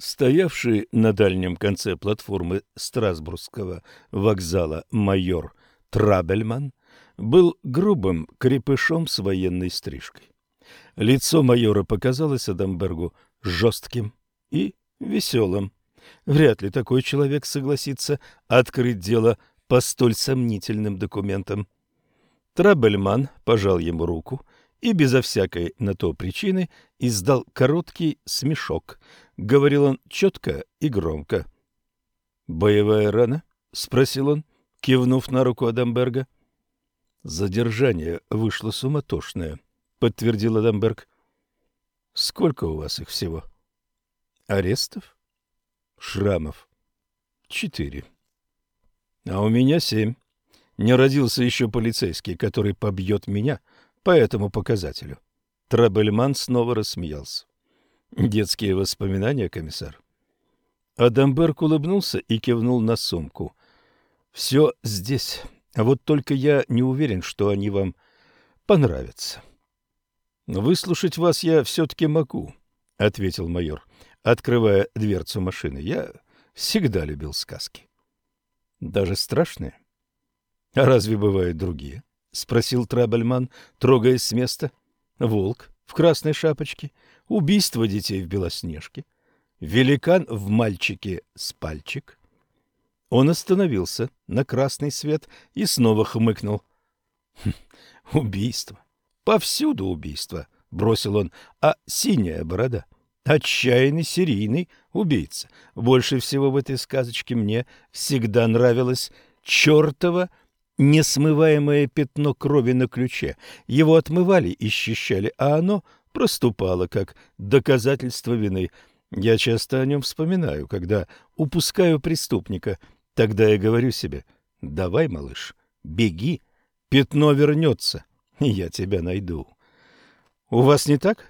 Стоявший на дальнем конце платформы Страсбургского вокзала майор Трабельман был грубым крепышом с военной стрижкой. Лицо майора показалось Адамбергу жестким и веселым. Вряд ли такой человек согласится открыть дело по столь сомнительным документам. Трабельман пожал ему руку и безо всякой на то причины издал короткий смешок – говорил он четко и громко. «Боевая рана?» — спросил он, кивнув на руку Адамберга. «Задержание вышло суматошное», — подтвердил Адамберг. «Сколько у вас их всего?» «Арестов?» «Шрамов?» «Четыре». «А у меня семь. Не родился еще полицейский, который побьет меня по этому показателю». Трабельман снова рассмеялся. Детские воспоминания, комиссар. Адамберг улыбнулся и кивнул на сумку. Все здесь. А вот только я не уверен, что они вам понравятся. Выслушать вас я все-таки могу, ответил майор, открывая дверцу машины. Я всегда любил сказки. Даже страшные. А разве бывают другие? спросил Трабельман, трогаясь с места. Волк, в красной шапочке, убийство детей в Белоснежке, великан в мальчике с пальчик. Он остановился на красный свет и снова хмыкнул. «Хм, убийство. Повсюду убийство, бросил он, а синяя борода — отчаянный серийный убийца. Больше всего в этой сказочке мне всегда нравилась чертова Несмываемое пятно крови на ключе. Его отмывали и счищали, а оно проступало как доказательство вины. Я часто о нем вспоминаю, когда упускаю преступника. Тогда я говорю себе, давай, малыш, беги, пятно вернется, и я тебя найду. У вас не так?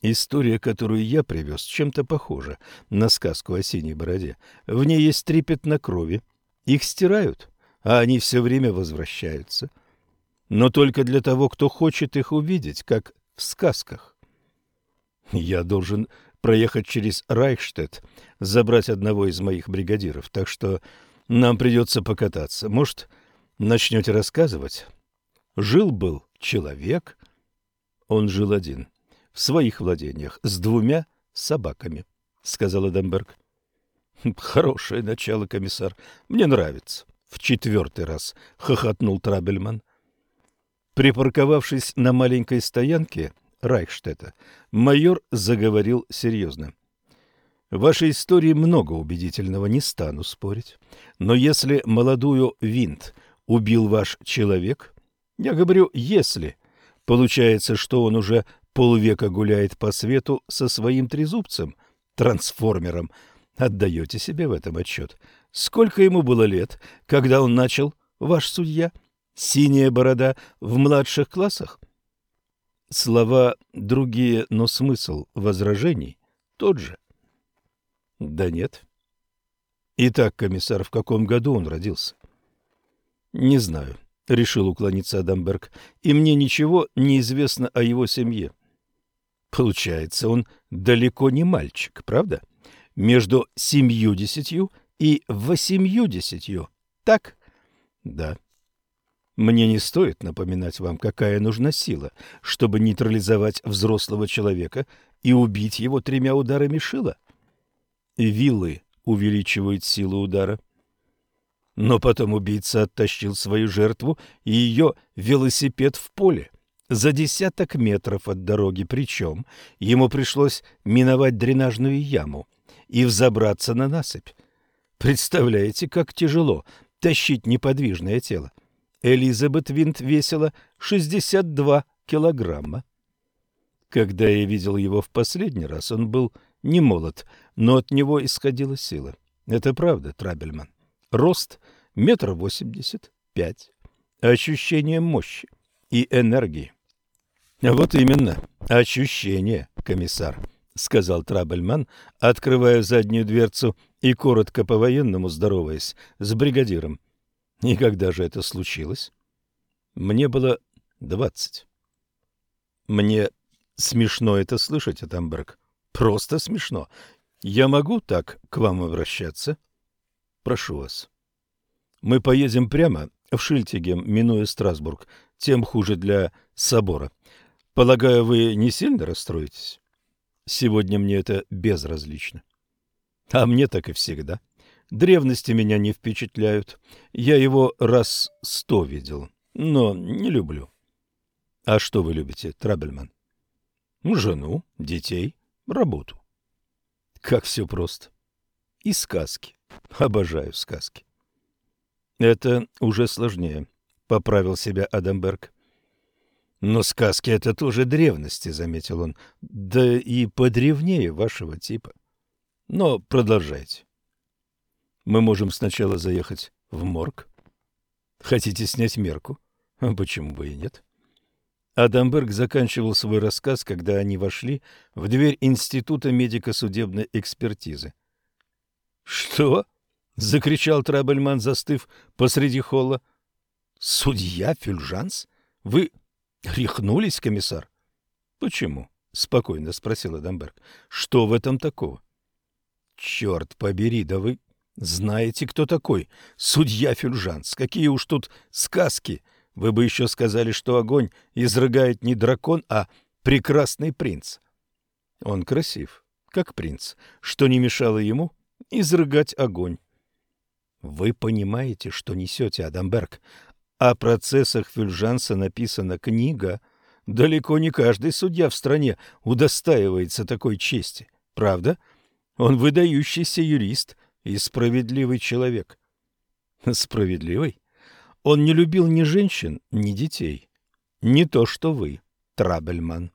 История, которую я привез, чем-то похожа на сказку о синей бороде. В ней есть три пятна крови. Их стирают, а они все время возвращаются. Но только для того, кто хочет их увидеть, как в сказках. Я должен проехать через Райхштедт, забрать одного из моих бригадиров, так что нам придется покататься. Может, начнете рассказывать? Жил-был человек. Он жил один, в своих владениях, с двумя собаками, — сказал Эдемберг. — Хорошее начало, комиссар. Мне нравится в четвертый раз хохотнул Трабельман. Припарковавшись на маленькой стоянке Райхштета, майор заговорил серьезно. Вашей истории много убедительного, не стану спорить. Но если молодую Винт убил ваш человек, я говорю «если», получается, что он уже полвека гуляет по свету со своим трезубцем, трансформером – Отдаете себе в этом отчет? Сколько ему было лет, когда он начал, ваш судья? Синяя борода в младших классах? Слова другие, но смысл возражений тот же. Да нет. Итак, комиссар, в каком году он родился? Не знаю, решил уклониться Адамберг, и мне ничего не известно о его семье. Получается, он далеко не мальчик, правда? — между 70 и 80. Так? Да. Мне не стоит напоминать вам, какая нужна сила, чтобы нейтрализовать взрослого человека и убить его тремя ударами шила. Виллы увеличивают силу удара. Но потом убийца оттащил свою жертву и ее велосипед в поле за десяток метров от дороги, причем ему пришлось миновать дренажную яму – и взобраться на насыпь. Представляете, как тяжело тащить неподвижное тело. Элизабет Винт весила 62 килограмма. Когда я видел его в последний раз, он был не молод, но от него исходила сила. Это правда, Трабельман. Рост метр восемьдесят пять. Ощущение мощи и энергии. Вот именно, ощущение, комиссар сказал Трабельман, открывая заднюю дверцу и коротко по-военному здороваясь с бригадиром. И когда же это случилось? Мне было двадцать. Мне смешно это слышать, Атамберг. Просто смешно. Я могу так к вам обращаться? Прошу вас. Мы поедем прямо в Шильтигем, минуя Страсбург. Тем хуже для собора. Полагаю, вы не сильно расстроитесь? Сегодня мне это безразлично. А мне так и всегда. Древности меня не впечатляют. Я его раз сто видел, но не люблю. А что вы любите, Трабельман? Жену, детей, работу. Как все просто. И сказки. Обожаю сказки. Это уже сложнее, поправил себя Адамберг. «Но сказки — это тоже древности», — заметил он, — «да и подревнее вашего типа. Но продолжайте». «Мы можем сначала заехать в морг. Хотите снять мерку? А почему бы и нет?» Адамберг заканчивал свой рассказ, когда они вошли в дверь Института медико-судебной экспертизы. «Что?» — закричал Трабельман, застыв посреди холла. «Судья Фюльжанс? Вы Рехнулись, комиссар? Почему? Спокойно спросила Дамберг. Что в этом такого? Черт побери, да вы знаете, кто такой? Судья Фюльжанс. Какие уж тут сказки. Вы бы еще сказали, что огонь изрыгает не дракон, а прекрасный принц. Он красив, как принц, что не мешало ему изрыгать огонь. Вы понимаете, что несете, Адамберг? А о процессах Фюльжанса написана книга. Далеко не каждый судья в стране удостаивается такой чести. Правда? Он выдающийся юрист и справедливый человек. Справедливый? Он не любил ни женщин, ни детей. Не то, что вы, Трабельман.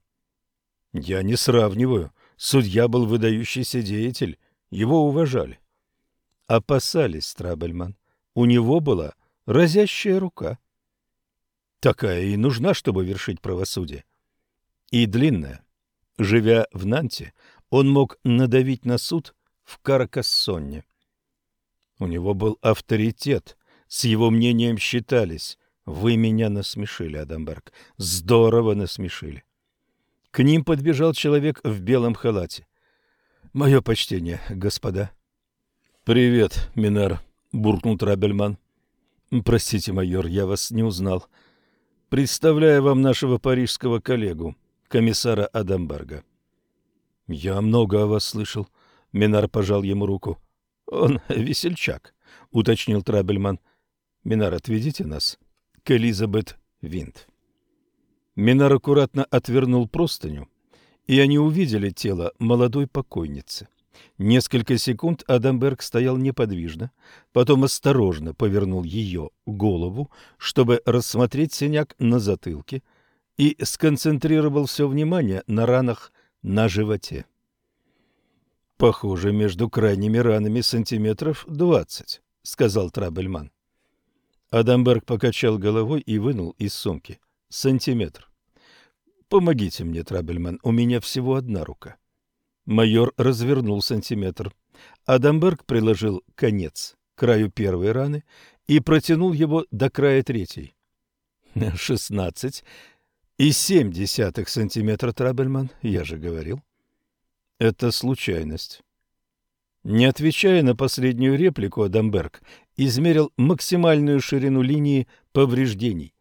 Я не сравниваю. Судья был выдающийся деятель. Его уважали. Опасались, Трабельман. У него была разящая рука. Такая и нужна, чтобы вершить правосудие. И длинная. Живя в Нанте, он мог надавить на суд в Каракассонне. У него был авторитет, с его мнением считались. Вы меня насмешили, Адамберг, здорово насмешили. К ним подбежал человек в белом халате. «Мое почтение, господа». «Привет, Минер. — буркнул Трабельман. Простите, майор, я вас не узнал. Представляю вам нашего парижского коллегу, комиссара Адамберга. Я много о вас слышал. Минар пожал ему руку. Он весельчак, уточнил Трабельман. Минар, отведите нас к Элизабет Винт. Минар аккуратно отвернул простыню, и они увидели тело молодой покойницы. Несколько секунд Адамберг стоял неподвижно, потом осторожно повернул ее голову, чтобы рассмотреть синяк на затылке, и сконцентрировал все внимание на ранах на животе. «Похоже, между крайними ранами сантиметров двадцать», — сказал Трабельман. Адамберг покачал головой и вынул из сумки сантиметр. «Помогите мне, Трабельман, у меня всего одна рука. Майор развернул сантиметр. Адамберг приложил конец к краю первой раны и протянул его до края третьей. 16 и 0,7 сантиметра, Трабельман, я же говорил. Это случайность. Не отвечая на последнюю реплику, Адамберг измерил максимальную ширину линии повреждений.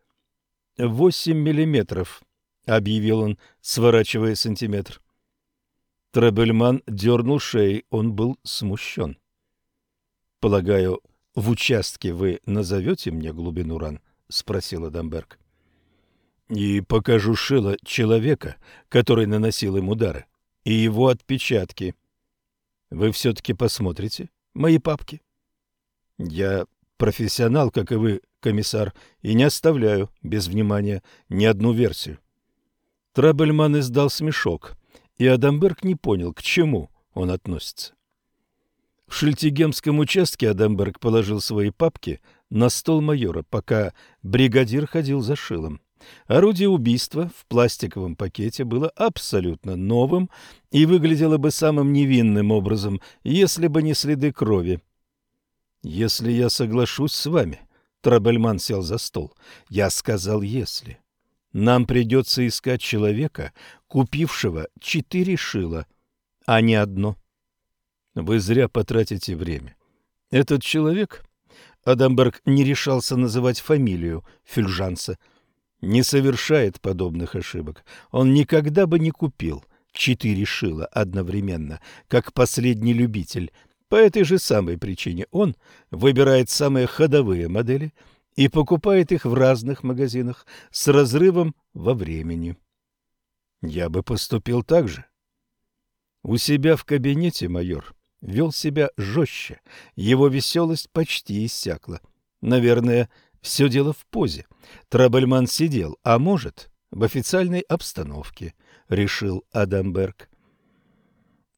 Восемь миллиметров, объявил он, сворачивая сантиметр. Трабельман дернул шеей, он был смущен. «Полагаю, в участке вы назовете мне глубину ран?» — спросил Адамберг. «И покажу шило человека, который наносил им удары, и его отпечатки. Вы все-таки посмотрите мои папки?» «Я профессионал, как и вы, комиссар, и не оставляю без внимания ни одну версию». Трабельман издал смешок — и Адамберг не понял, к чему он относится. В Шельтигемском участке Адамберг положил свои папки на стол майора, пока бригадир ходил за шилом. Орудие убийства в пластиковом пакете было абсолютно новым и выглядело бы самым невинным образом, если бы не следы крови. «Если я соглашусь с вами», — Трабельман сел за стол, — «я сказал «если». Нам придется искать человека, купившего четыре шила, а не одно. Вы зря потратите время. Этот человек, Адамберг не решался называть фамилию Фюльжанса, не совершает подобных ошибок. Он никогда бы не купил четыре шила одновременно, как последний любитель. По этой же самой причине он выбирает самые ходовые модели – и покупает их в разных магазинах с разрывом во времени. Я бы поступил так же. У себя в кабинете майор вел себя жестче, его веселость почти иссякла. Наверное, все дело в позе. Трабельман сидел, а может, в официальной обстановке, решил Адамберг.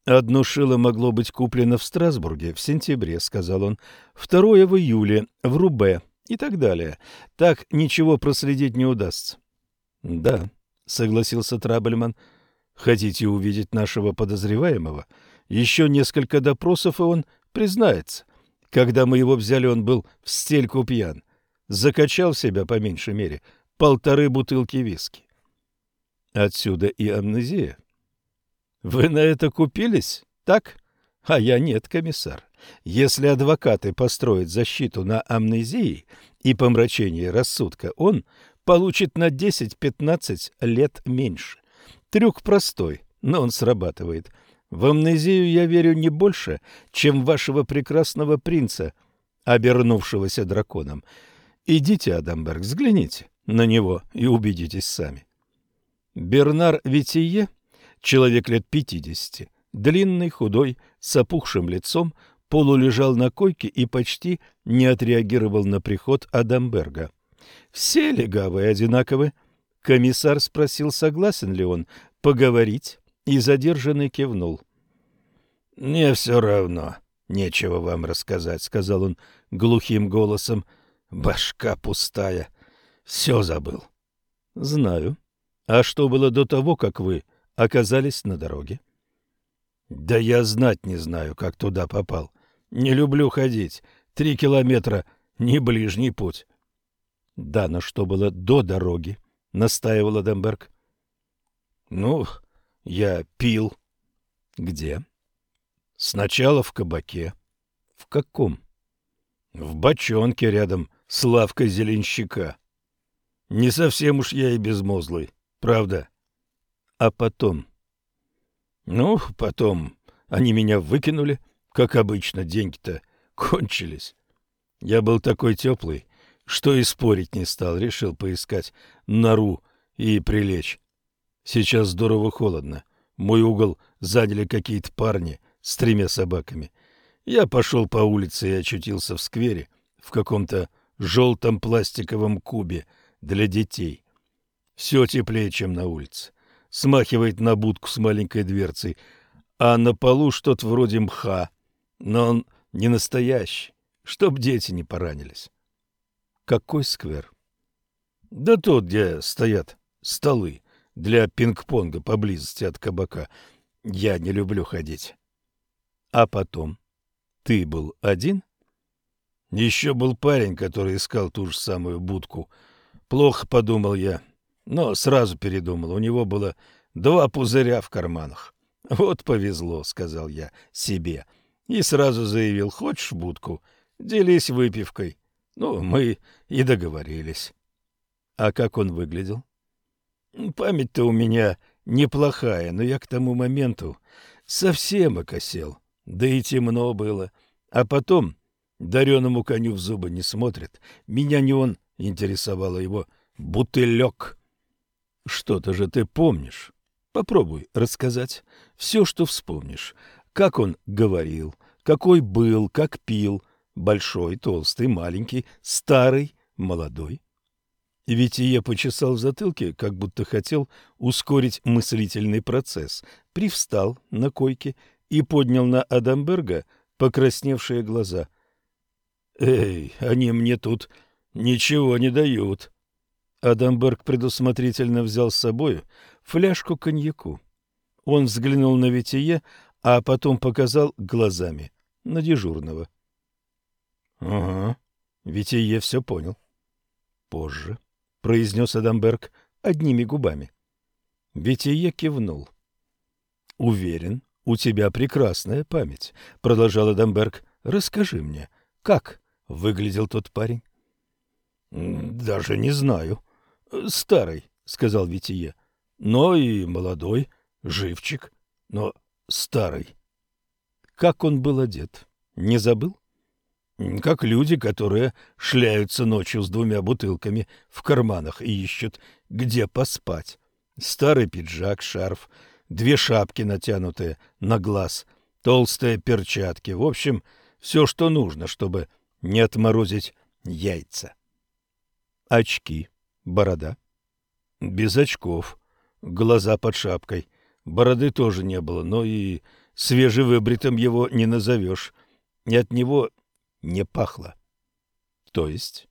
«Одно шило могло быть куплено в Страсбурге в сентябре», — сказал он, — «второе в июле в Рубе» и так далее. Так ничего проследить не удастся. — Да, — согласился Трабельман. — Хотите увидеть нашего подозреваемого? Еще несколько допросов, и он признается. Когда мы его взяли, он был в стельку пьян. Закачал в себя, по меньшей мере, полторы бутылки виски. Отсюда и амнезия. — Вы на это купились, так? А я нет, комиссар. Если адвокаты построят защиту на амнезии и помрачении рассудка, он получит на 10-15 лет меньше. Трюк простой, но он срабатывает. В амнезию я верю не больше, чем вашего прекрасного принца, обернувшегося драконом. Идите, Адамберг, взгляните на него и убедитесь сами. Бернар Витие, человек лет 50, длинный, худой, с опухшим лицом, Полу лежал на койке и почти не отреагировал на приход Адамберга. Все легавые одинаковы. Комиссар спросил, согласен ли он поговорить, и задержанный кивнул. «Мне все равно. Нечего вам рассказать», — сказал он глухим голосом. «Башка пустая. Все забыл». «Знаю. А что было до того, как вы оказались на дороге?» «Да я знать не знаю, как туда попал. Не люблю ходить. Три километра. не ближний путь. — Да, но что было до дороги? — настаивал Эдемберг. — Ну, я пил. — Где? — Сначала в кабаке. — В каком? — В бочонке рядом с лавкой зеленщика. — Не совсем уж я и безмозлый, правда? — А потом? — Ну, потом они меня выкинули. — как обычно, деньги-то кончились. Я был такой теплый, что и спорить не стал, решил поискать нору и прилечь. Сейчас здорово холодно. Мой угол заняли какие-то парни с тремя собаками. Я пошел по улице и очутился в сквере, в каком-то желтом пластиковом кубе для детей. Все теплее, чем на улице. Смахивает на будку с маленькой дверцей, а на полу что-то вроде мха — но он не настоящий, чтоб дети не поранились. Какой сквер? Да тот, где стоят столы для пинг-понга поблизости от кабака. Я не люблю ходить. А потом? Ты был один? Еще был парень, который искал ту же самую будку. Плохо подумал я, но сразу передумал. У него было два пузыря в карманах. «Вот повезло», — сказал я себе, — и сразу заявил, хочешь будку? Делись выпивкой. Ну, мы и договорились. А как он выглядел? Память-то у меня неплохая, но я к тому моменту совсем окосел. Да и темно было. А потом дареному коню в зубы не смотрит. Меня не он интересовало его бутылек. Что-то же ты помнишь. Попробуй рассказать все, что вспомнишь как он говорил, какой был, как пил, большой, толстый, маленький, старый, молодой. Витие почесал в затылке, как будто хотел ускорить мыслительный процесс, привстал на койке и поднял на Адамберга покрасневшие глаза. «Эй, они мне тут ничего не дают!» Адамберг предусмотрительно взял с собою фляжку коньяку. Он взглянул на Витие, а потом показал глазами на дежурного. — Ага, ведь и я все понял. — Позже, — произнес Адамберг одними губами. Вития кивнул. — Уверен, у тебя прекрасная память, — продолжал Адамберг. — Расскажи мне, как выглядел тот парень? — Даже не знаю. — Старый, — сказал Витие, — но и молодой, живчик. Но старый. Как он был одет? Не забыл? Как люди, которые шляются ночью с двумя бутылками в карманах и ищут, где поспать. Старый пиджак, шарф, две шапки, натянутые на глаз, толстые перчатки. В общем, все, что нужно, чтобы не отморозить яйца. Очки, борода. Без очков, глаза под шапкой. Бороды тоже не было, но и свежевыбритым его не назовешь. И от него не пахло. То есть?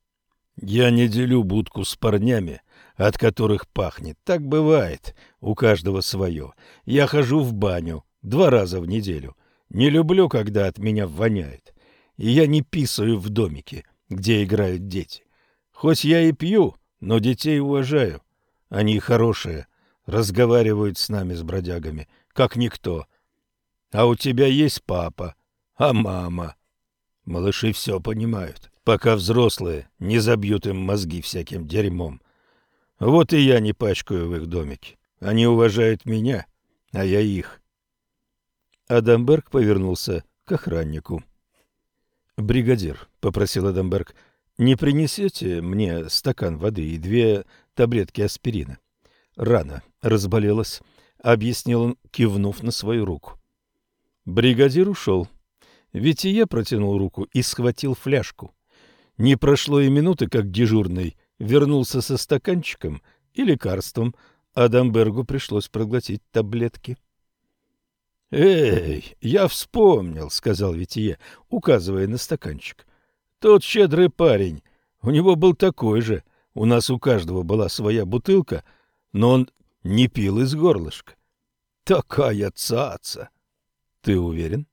Я не делю будку с парнями, от которых пахнет. Так бывает, у каждого свое. Я хожу в баню два раза в неделю. Не люблю, когда от меня воняет. И я не писаю в домике, где играют дети. Хоть я и пью, но детей уважаю. Они хорошие, разговаривают с нами, с бродягами, как никто. А у тебя есть папа, а мама. Малыши все понимают, пока взрослые не забьют им мозги всяким дерьмом. Вот и я не пачкаю в их домике. Они уважают меня, а я их. Адамберг повернулся к охраннику. «Бригадир», — попросил Адамберг, — «не принесете мне стакан воды и две таблетки аспирина?» рано разболелась, объяснил он, кивнув на свою руку. Бригадир ушел. Витие протянул руку и схватил фляжку. Не прошло и минуты, как дежурный вернулся со стаканчиком и лекарством, а Дамбергу пришлось проглотить таблетки. «Эй, я вспомнил», — сказал Витие, указывая на стаканчик. «Тот щедрый парень. У него был такой же. У нас у каждого была своя бутылка — но он не пил из горлышка. Такая цаца! Ты уверен?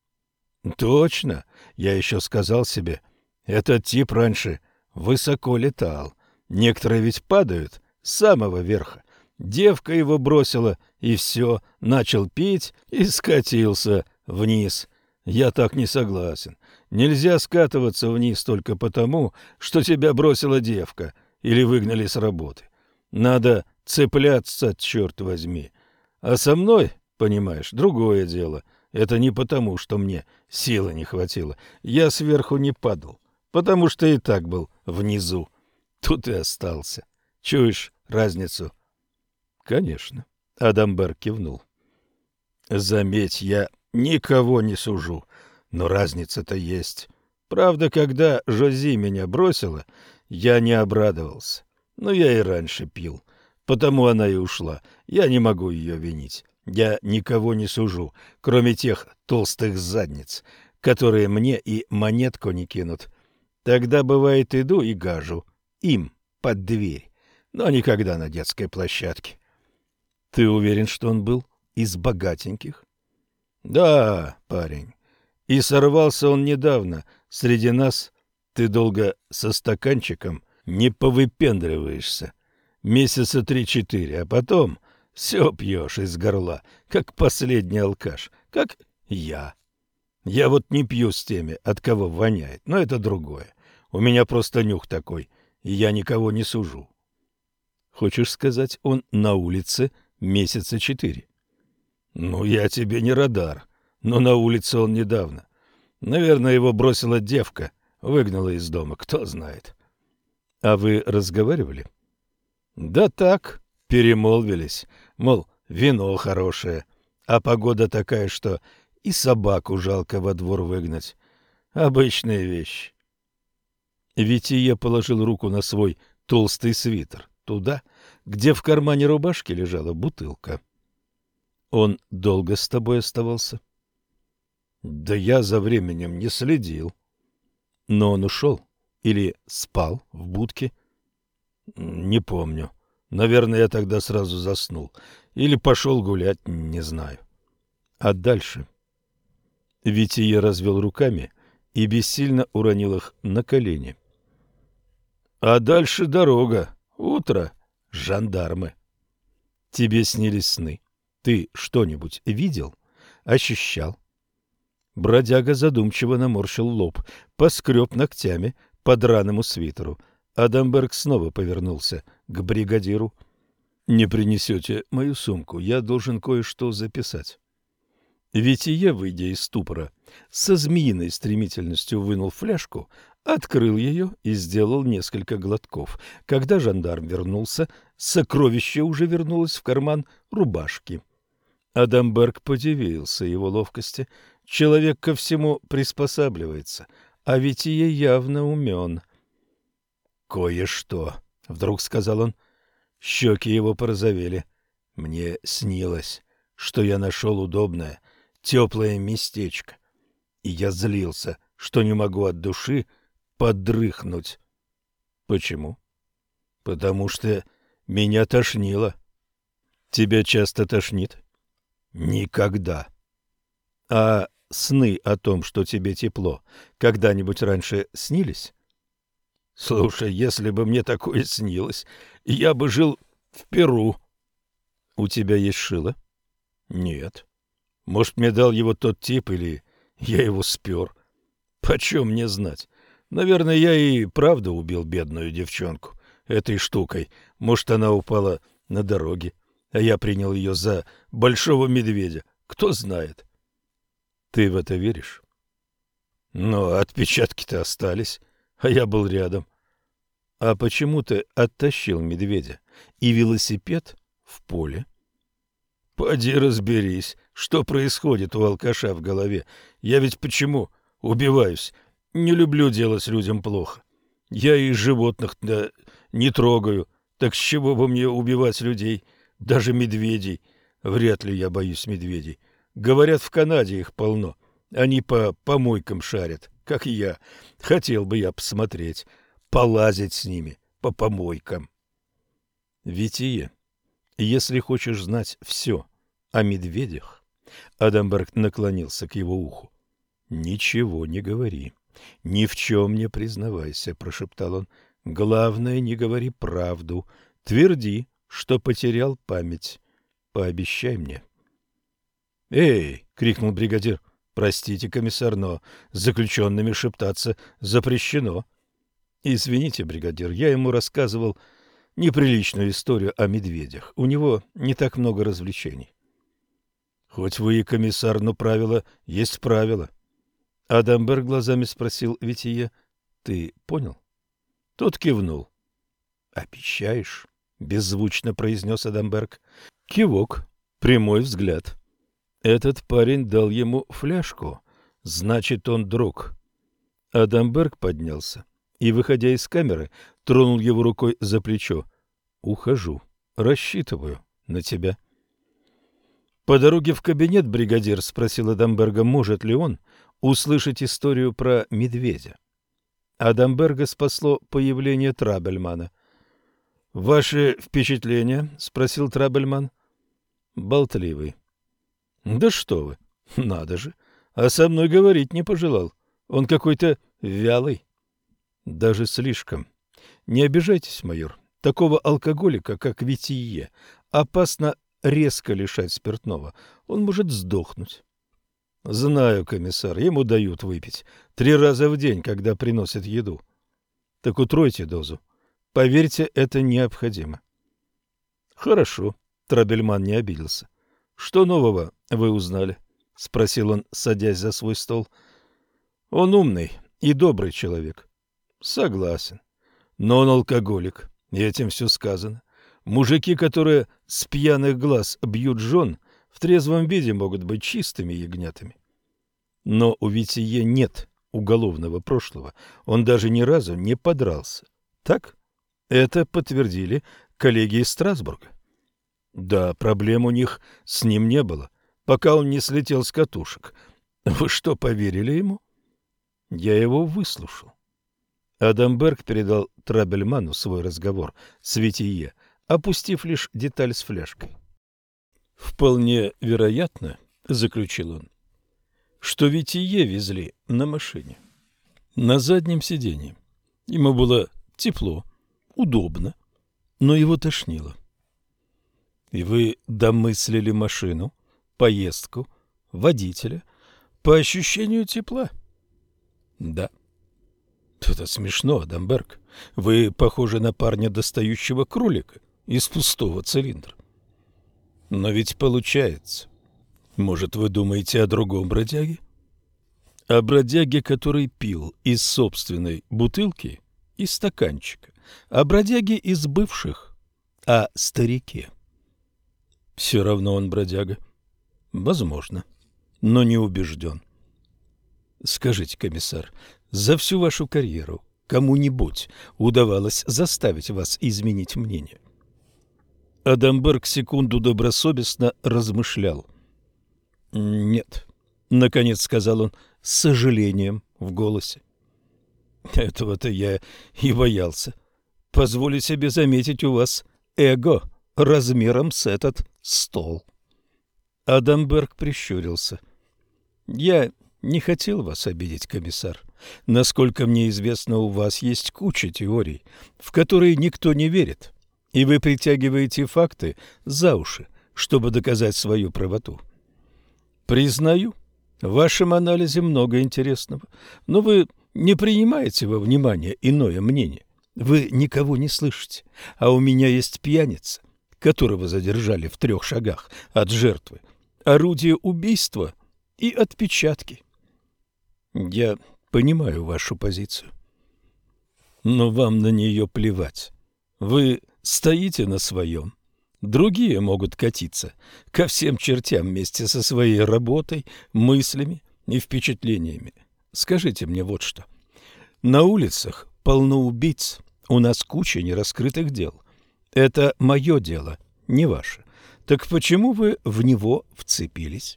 Точно! Я еще сказал себе, этот тип раньше высоко летал. Некоторые ведь падают с самого верха. Девка его бросила, и все, начал пить и скатился вниз. Я так не согласен. Нельзя скатываться вниз только потому, что тебя бросила девка или выгнали с работы. Надо Цепляться, черт возьми. А со мной, понимаешь, другое дело. Это не потому, что мне силы не хватило. Я сверху не падал, потому что и так был внизу. Тут и остался. Чуешь разницу? Конечно. Адамбер кивнул. Заметь, я никого не сужу, но разница-то есть. Правда, когда Жози меня бросила, я не обрадовался. Но я и раньше пил потому она и ушла. Я не могу ее винить. Я никого не сужу, кроме тех толстых задниц, которые мне и монетку не кинут. Тогда, бывает, иду и гажу. Им, под дверь. Но никогда на детской площадке. Ты уверен, что он был из богатеньких? Да, парень. И сорвался он недавно. Среди нас ты долго со стаканчиком не повыпендриваешься месяца три-четыре, а потом все пьешь из горла, как последний алкаш, как я. Я вот не пью с теми, от кого воняет, но это другое. У меня просто нюх такой, и я никого не сужу. Хочешь сказать, он на улице месяца четыре? Ну, я тебе не радар, но на улице он недавно. Наверное, его бросила девка, выгнала из дома, кто знает. А вы разговаривали? — да так, перемолвились. Мол, вино хорошее. А погода такая, что и собаку жалко во двор выгнать. Обычная вещь. Вития положил руку на свой толстый свитер, туда, где в кармане рубашки лежала бутылка. Он долго с тобой оставался? Да я за временем не следил. Но он ушел или спал в будке — не помню. Наверное, я тогда сразу заснул. Или пошел гулять, не знаю. А дальше? Вития развел руками и бессильно уронил их на колени. А дальше дорога. Утро. Жандармы. Тебе снились сны. Ты что-нибудь видел? Ощущал? Бродяга задумчиво наморщил лоб, поскреб ногтями по драному свитеру. Адамберг снова повернулся к бригадиру. «Не принесете мою сумку, я должен кое-что записать». Витие, выйдя из ступора, со змеиной стремительностью вынул фляжку, открыл ее и сделал несколько глотков. Когда жандарм вернулся, сокровище уже вернулось в карман рубашки. Адамберг подивился его ловкости. Человек ко всему приспосабливается, а Витие явно умен кое-что. Вдруг сказал он. Щеки его порозовели. Мне снилось, что я нашел удобное, теплое местечко. И я злился, что не могу от души подрыхнуть. Почему? Потому что меня тошнило. Тебя часто тошнит? Никогда. А сны о том, что тебе тепло, когда-нибудь раньше снились? Слушай, если бы мне такое снилось, я бы жил в Перу. У тебя есть шило? Нет. Может, мне дал его тот тип или я его спер? Почем мне знать? Наверное, я и правда убил бедную девчонку этой штукой. Может, она упала на дороге, а я принял ее за большого медведя. Кто знает? Ты в это веришь? Но отпечатки-то остались. А я был рядом. А почему ты оттащил медведя и велосипед в поле? Поди разберись, что происходит у алкаша в голове. Я ведь почему убиваюсь? Не люблю делать людям плохо. Я и животных-то не трогаю. Так с чего бы мне убивать людей, даже медведей? Вряд ли я боюсь медведей. Говорят, в Канаде их полно. Они по помойкам шарят как и я. Хотел бы я посмотреть, полазить с ними по помойкам. Витие, если хочешь знать все о медведях, Адамберг наклонился к его уху. Ничего не говори. Ни в чем не признавайся, прошептал он. Главное, не говори правду. Тверди, что потерял память. Пообещай мне. «Эй!» — крикнул бригадир. Простите, комиссар, но заключенными шептаться запрещено. Извините, бригадир, я ему рассказывал неприличную историю о медведях. У него не так много развлечений. Хоть вы и комиссар, но правило есть правило. Адамберг глазами спросил Витие, ты понял? Тот кивнул. Обещаешь? Беззвучно произнес Адамберг. Кивок, прямой взгляд. Этот парень дал ему фляжку. Значит, он друг. Адамберг поднялся и, выходя из камеры, тронул его рукой за плечо. «Ухожу. Рассчитываю на тебя». По дороге в кабинет бригадир спросил Адамберга, может ли он услышать историю про медведя. Адамберга спасло появление Трабельмана. «Ваши впечатления?» — спросил Трабельман. «Болтливый», «Да что вы! Надо же! А со мной говорить не пожелал. Он какой-то вялый». «Даже слишком. Не обижайтесь, майор. Такого алкоголика, как Витие, опасно резко лишать спиртного. Он может сдохнуть». «Знаю, комиссар, ему дают выпить. Три раза в день, когда приносят еду. Так утройте дозу. Поверьте, это необходимо». «Хорошо», — Трабельман не обиделся. «Что нового вы узнали?» — спросил он, садясь за свой стол. «Он умный и добрый человек». «Согласен. Но он алкоголик, и этим все сказано. Мужики, которые с пьяных глаз бьют жен, в трезвом виде могут быть чистыми ягнятами. Но у Витие нет уголовного прошлого. Он даже ни разу не подрался. Так? Это подтвердили коллеги из Страсбурга. Да, проблем у них с ним не было, пока он не слетел с катушек. Вы что, поверили ему? Я его выслушал. Адамберг передал Трабельману свой разговор с Витие, опустив лишь деталь с фляжкой. «Вполне вероятно», — заключил он, — «что Витие везли на машине, на заднем сиденье. Ему было тепло, удобно, но его тошнило. И вы домыслили машину, поездку, водителя по ощущению тепла? Да. Это смешно, Адамберг. Вы похожи на парня, достающего кролика из пустого цилиндра. Но ведь получается. Может, вы думаете о другом бродяге? О бродяге, который пил из собственной бутылки и стаканчика. О бродяге из бывших. О старике. Все равно он бродяга. Возможно, но не убежден. Скажите, комиссар, за всю вашу карьеру кому-нибудь удавалось заставить вас изменить мнение? Адамберг секунду добросовестно размышлял. «Нет», — наконец сказал он с сожалением в голосе. «Этого-то я и боялся. Позволю себе заметить у вас эго» размером с этот стол. Адамберг прищурился. «Я не хотел вас обидеть, комиссар. Насколько мне известно, у вас есть куча теорий, в которые никто не верит, и вы притягиваете факты за уши, чтобы доказать свою правоту. Признаю, в вашем анализе много интересного, но вы не принимаете во внимание иное мнение. Вы никого не слышите, а у меня есть пьяница, которого задержали в трех шагах от жертвы. Орудие убийства и отпечатки. Я понимаю вашу позицию. Но вам на нее плевать. Вы стоите на своем. Другие могут катиться ко всем чертям вместе со своей работой, мыслями и впечатлениями. Скажите мне вот что. На улицах полно убийц, у нас куча нераскрытых дел. Это мое дело, не ваше. Так почему вы в него вцепились?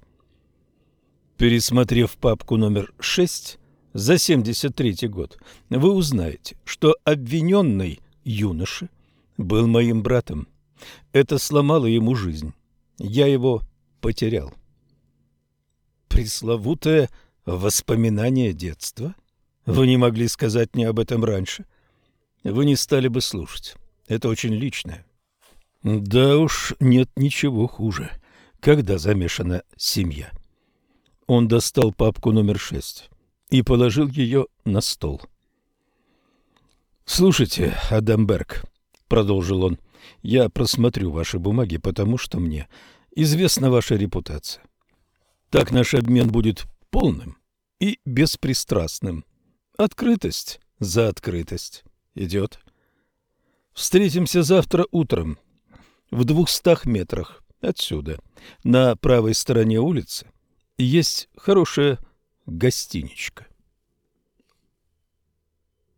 Пересмотрев папку номер 6 за 73 год, вы узнаете, что обвиненный юноши был моим братом. Это сломало ему жизнь. Я его потерял. Пресловутое воспоминание детства? Вы не могли сказать мне об этом раньше. Вы не стали бы слушать. Это очень личное. Да уж нет ничего хуже, когда замешана семья. Он достал папку номер шесть и положил ее на стол. «Слушайте, Адамберг», — продолжил он, — «я просмотрю ваши бумаги, потому что мне известна ваша репутация. Так наш обмен будет полным и беспристрастным. Открытость за открытость идет». Встретимся завтра утром, в двухстах метрах отсюда, на правой стороне улицы, есть хорошая гостиничка.